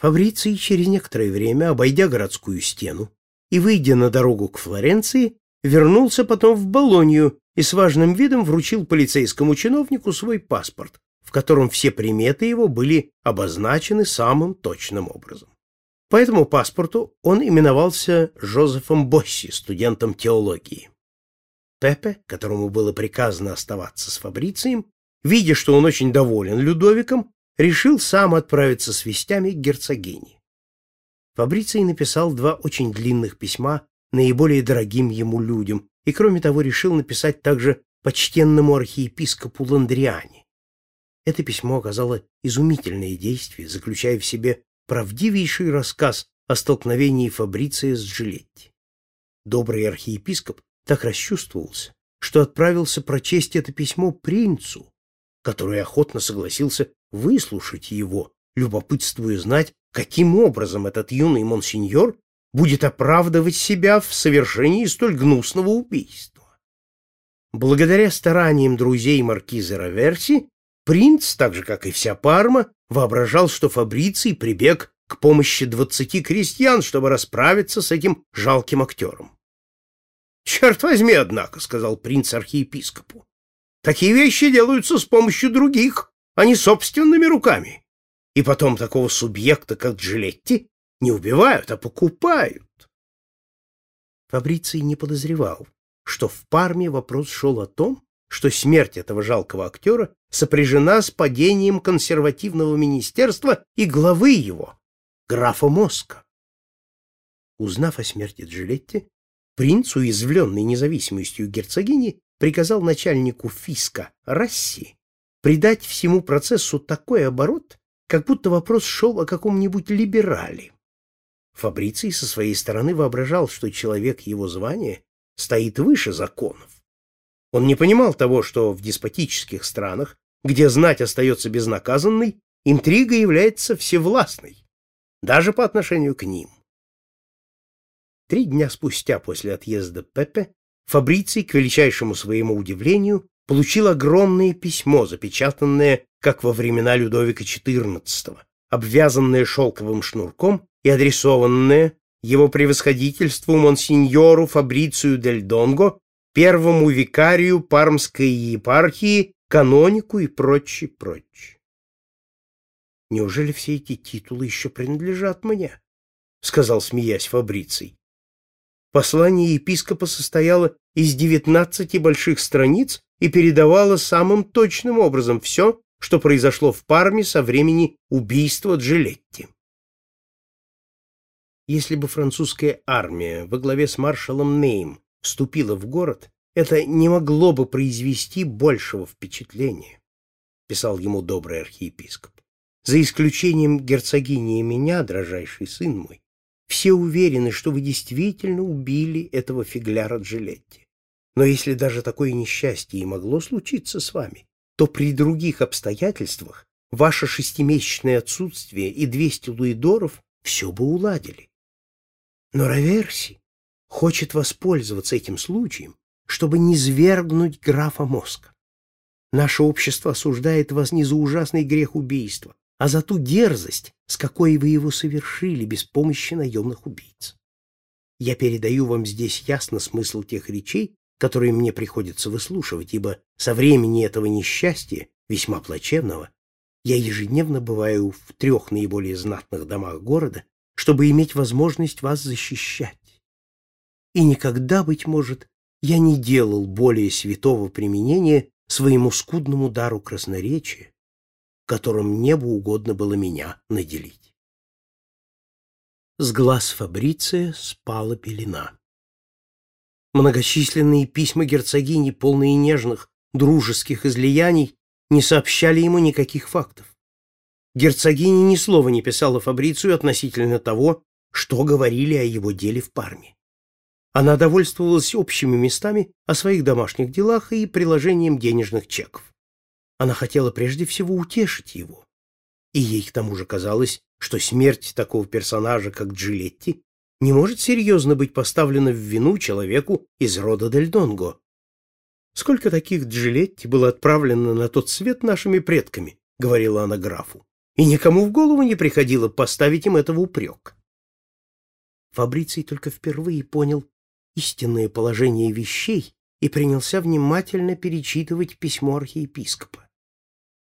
Фабриций через некоторое время, обойдя городскую стену и выйдя на дорогу к Флоренции, вернулся потом в Болонью и с важным видом вручил полицейскому чиновнику свой паспорт, в котором все приметы его были обозначены самым точным образом. По этому паспорту он именовался Жозефом Босси, студентом теологии. Пепе, которому было приказано оставаться с Фабрицием, видя, что он очень доволен Людовиком, решил сам отправиться с вестями к герцогине. Фабриций написал два очень длинных письма наиболее дорогим ему людям и, кроме того, решил написать также почтенному архиепископу Ландриане. Это письмо оказало изумительное действие, заключая в себе правдивейший рассказ о столкновении Фабриция с Джилетти. Добрый архиепископ так расчувствовался, что отправился прочесть это письмо принцу, который охотно согласился выслушать его, любопытствуя знать, каким образом этот юный монсеньор будет оправдывать себя в совершении столь гнусного убийства. Благодаря стараниям друзей маркиза Раверси, принц, так же как и вся Парма, воображал, что Фабриций прибег к помощи двадцати крестьян, чтобы расправиться с этим жалким актером. «Черт возьми, однако», — сказал принц архиепископу, — «такие вещи делаются с помощью других, а не собственными руками. И потом такого субъекта, как Джилетти, не убивают, а покупают». Фабриций не подозревал, что в Парме вопрос шел о том, что смерть этого жалкого актера сопряжена с падением консервативного министерства и главы его, графа Моска. Узнав о смерти Джилетти, принц, уязвленный независимостью герцогини, приказал начальнику фиска Расси придать всему процессу такой оборот, как будто вопрос шел о каком-нибудь либерале. Фабриций со своей стороны воображал, что человек его звания стоит выше законов он не понимал того, что в деспотических странах, где знать остается безнаказанной, интрига является всевластной, даже по отношению к ним. Три дня спустя после отъезда Пепе Фабриций, к величайшему своему удивлению, получил огромное письмо, запечатанное, как во времена Людовика XIV, обвязанное шелковым шнурком и адресованное его превосходительству монсеньору Фабрицию дель Донго первому викарию Пармской епархии, канонику и прочее, прочее. Неужели все эти титулы еще принадлежат мне? сказал, смеясь Фабриций. Послание епископа состояло из девятнадцати больших страниц и передавало самым точным образом все, что произошло в Парме со времени убийства Джилетти. Если бы французская армия во главе с маршалом Нейм вступила в город, это не могло бы произвести большего впечатления, писал ему добрый архиепископ. За исключением герцогини и меня, дрожайший сын мой, все уверены, что вы действительно убили этого фигляра Джилетти. Но если даже такое несчастье и могло случиться с вами, то при других обстоятельствах ваше шестимесячное отсутствие и двести луидоров все бы уладили. Но Раверси хочет воспользоваться этим случаем, чтобы не свергнуть графа Моска. Наше общество осуждает вас не за ужасный грех убийства, а за ту дерзость, с какой вы его совершили без помощи наемных убийц. Я передаю вам здесь ясно смысл тех речей, которые мне приходится выслушивать, ибо со времени этого несчастья, весьма плачевного, я ежедневно бываю в трех наиболее знатных домах города, чтобы иметь возможность вас защищать и никогда, быть может, я не делал более святого применения своему скудному дару красноречия, которым небу угодно было меня наделить. С глаз Фабриция спала пелена. Многочисленные письма герцогини, полные нежных, дружеских излияний, не сообщали ему никаких фактов. Герцогиня ни слова не писала Фабрицию относительно того, что говорили о его деле в Парме. Она довольствовалась общими местами о своих домашних делах и приложением денежных чеков. Она хотела прежде всего утешить его. И ей к тому же казалось, что смерть такого персонажа, как Джилетти, не может серьезно быть поставлена в вину человеку из рода Дель Донго. Сколько таких Джилетти было отправлено на тот свет нашими предками, говорила она графу, и никому в голову не приходило поставить им этого упрек. Фабриций только впервые понял истинное положение вещей и принялся внимательно перечитывать письмо архиепископа.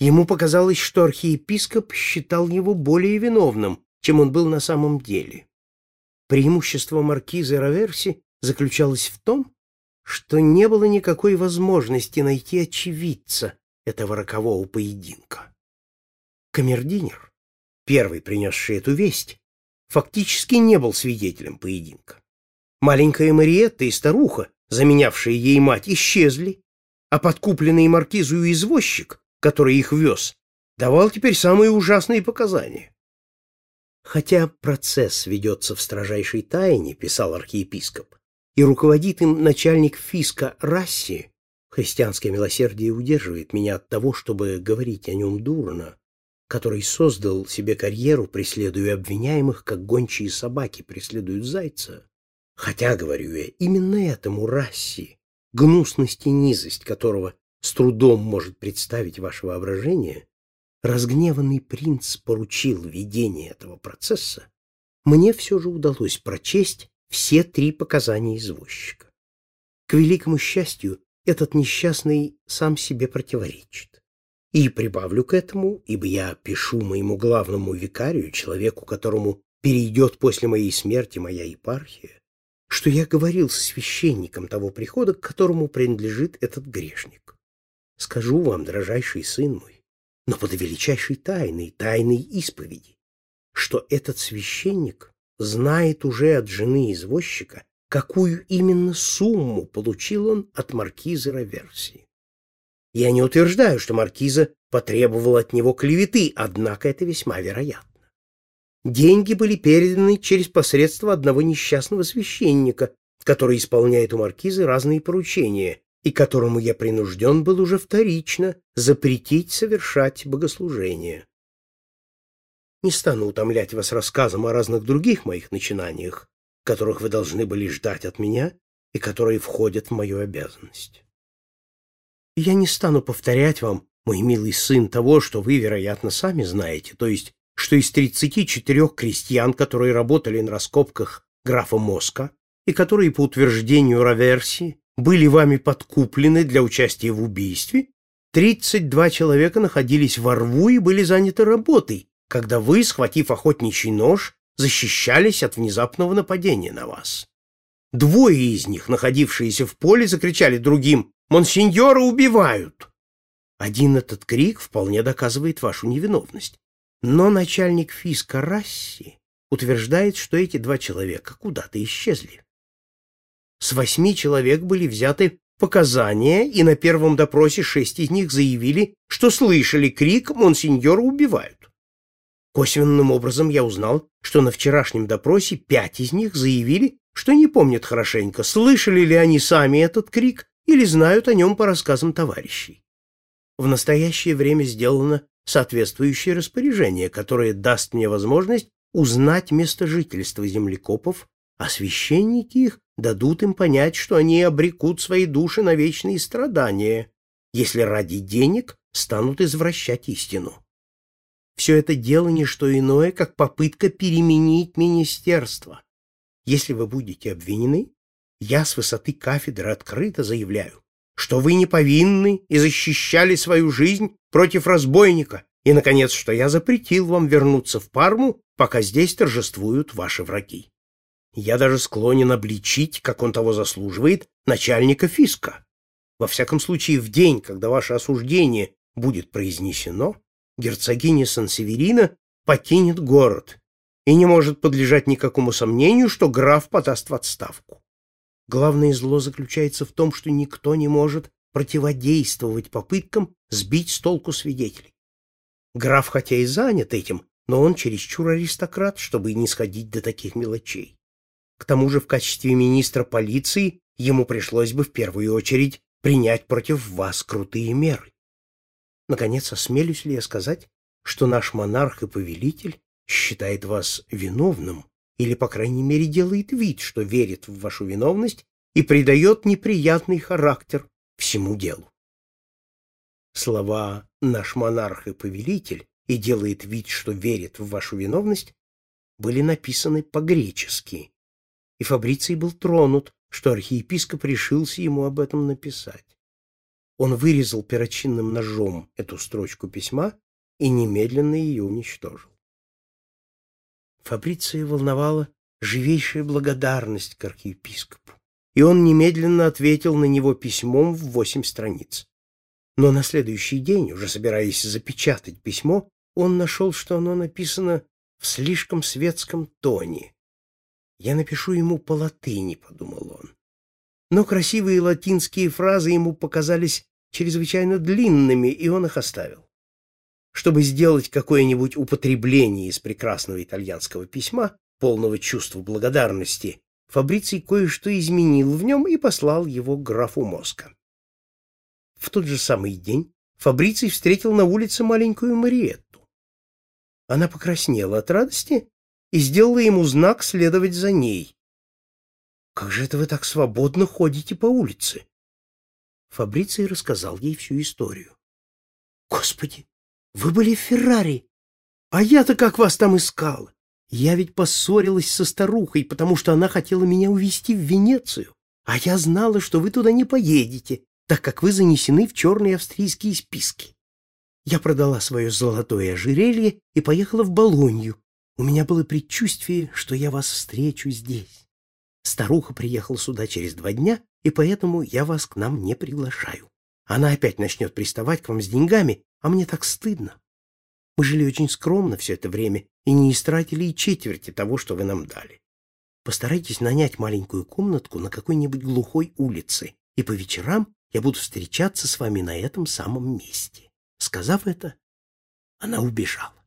Ему показалось, что архиепископ считал его более виновным, чем он был на самом деле. Преимущество маркиза Раверси заключалось в том, что не было никакой возможности найти очевидца этого рокового поединка. Камердинер, первый принесший эту весть, фактически не был свидетелем поединка. Маленькая Мариетта и старуха, заменявшие ей мать, исчезли, а подкупленный маркизу извозчик, который их вез, давал теперь самые ужасные показания. Хотя процесс ведется в строжайшей тайне, писал архиепископ, и руководит им начальник фиска Расси, христианское милосердие удерживает меня от того, чтобы говорить о нем дурно, который создал себе карьеру, преследуя обвиняемых, как гончие собаки преследуют зайца. Хотя, говорю я, именно этому Расси, гнусность и низость которого с трудом может представить ваше воображение, разгневанный принц поручил ведение этого процесса, мне все же удалось прочесть все три показания извозчика. К великому счастью, этот несчастный сам себе противоречит. И прибавлю к этому, ибо я пишу моему главному викарию, человеку, которому перейдет после моей смерти моя епархия, что я говорил с священником того прихода, к которому принадлежит этот грешник. Скажу вам, дрожайший сын мой, но под величайшей тайной, тайной исповеди, что этот священник знает уже от жены извозчика, какую именно сумму получил он от маркиза Раверсии. Я не утверждаю, что маркиза потребовал от него клеветы, однако это весьма вероятно. Деньги были переданы через посредство одного несчастного священника, который исполняет у маркизы разные поручения, и которому я принужден был уже вторично запретить совершать богослужение. Не стану утомлять вас рассказом о разных других моих начинаниях, которых вы должны были ждать от меня и которые входят в мою обязанность. Я не стану повторять вам, мой милый сын, того, что вы, вероятно, сами знаете, то есть, что из 34 крестьян, которые работали на раскопках графа Моска и которые, по утверждению Раверси, были вами подкуплены для участия в убийстве, 32 человека находились во рву и были заняты работой, когда вы, схватив охотничий нож, защищались от внезапного нападения на вас. Двое из них, находившиеся в поле, закричали другим «Монсеньора убивают!». Один этот крик вполне доказывает вашу невиновность. Но начальник фиска Расси утверждает, что эти два человека куда-то исчезли. С восьми человек были взяты показания, и на первом допросе шесть из них заявили, что слышали крик «Монсеньора убивают». Косвенным образом я узнал, что на вчерашнем допросе пять из них заявили, что не помнят хорошенько, слышали ли они сами этот крик или знают о нем по рассказам товарищей. В настоящее время сделано соответствующее распоряжение, которое даст мне возможность узнать место жительства землекопов священники их дадут им понять, что они обрекут свои души на вечные страдания, если ради денег станут извращать истину. Все это дело не что иное, как попытка переменить министерство. Если вы будете обвинены, я с высоты кафедры открыто заявляю, что вы не повинны и защищали свою жизнь против разбойника, и, наконец, что я запретил вам вернуться в Парму, пока здесь торжествуют ваши враги. Я даже склонен обличить, как он того заслуживает, начальника фиска. Во всяком случае, в день, когда ваше осуждение будет произнесено, герцогиня Сан-Северина покинет город и не может подлежать никакому сомнению, что граф подаст в отставку. Главное зло заключается в том, что никто не может противодействовать попыткам сбить с толку свидетелей. Граф хотя и занят этим, но он чересчур аристократ, чтобы не сходить до таких мелочей. К тому же в качестве министра полиции ему пришлось бы в первую очередь принять против вас крутые меры. Наконец, осмелюсь ли я сказать, что наш монарх и повелитель считает вас виновным или, по крайней мере, делает вид, что верит в вашу виновность и придает неприятный характер всему делу. Слова «наш монарх и повелитель» и делает вид, что верит в вашу виновность, были написаны по-гречески, и Фабриций был тронут, что архиепископ решился ему об этом написать. Он вырезал перочинным ножом эту строчку письма и немедленно ее уничтожил. Фабриция волновала живейшая благодарность к архиепископу, и он немедленно ответил на него письмом в восемь страниц. Но на следующий день, уже собираясь запечатать письмо, он нашел, что оно написано в слишком светском тоне. «Я напишу ему по латыни», — подумал он. Но красивые латинские фразы ему показались чрезвычайно длинными, и он их оставил. Чтобы сделать какое-нибудь употребление из прекрасного итальянского письма, полного чувства благодарности, Фабриций кое-что изменил в нем и послал его графу Моска. В тот же самый день Фабриций встретил на улице маленькую Мариетту. Она покраснела от радости и сделала ему знак следовать за ней. «Как же это вы так свободно ходите по улице?» Фабриций рассказал ей всю историю. «Господи, вы были в Феррари! А я-то как вас там искала! Я ведь поссорилась со старухой, потому что она хотела меня увезти в Венецию, а я знала, что вы туда не поедете, так как вы занесены в черные австрийские списки. Я продала свое золотое ожерелье и поехала в Болонью. У меня было предчувствие, что я вас встречу здесь. Старуха приехала сюда через два дня, и поэтому я вас к нам не приглашаю. Она опять начнет приставать к вам с деньгами, а мне так стыдно. Мы жили очень скромно все это время и не истратили и четверти того, что вы нам дали. Постарайтесь нанять маленькую комнатку на какой-нибудь глухой улице, и по вечерам я буду встречаться с вами на этом самом месте. Сказав это, она убежала.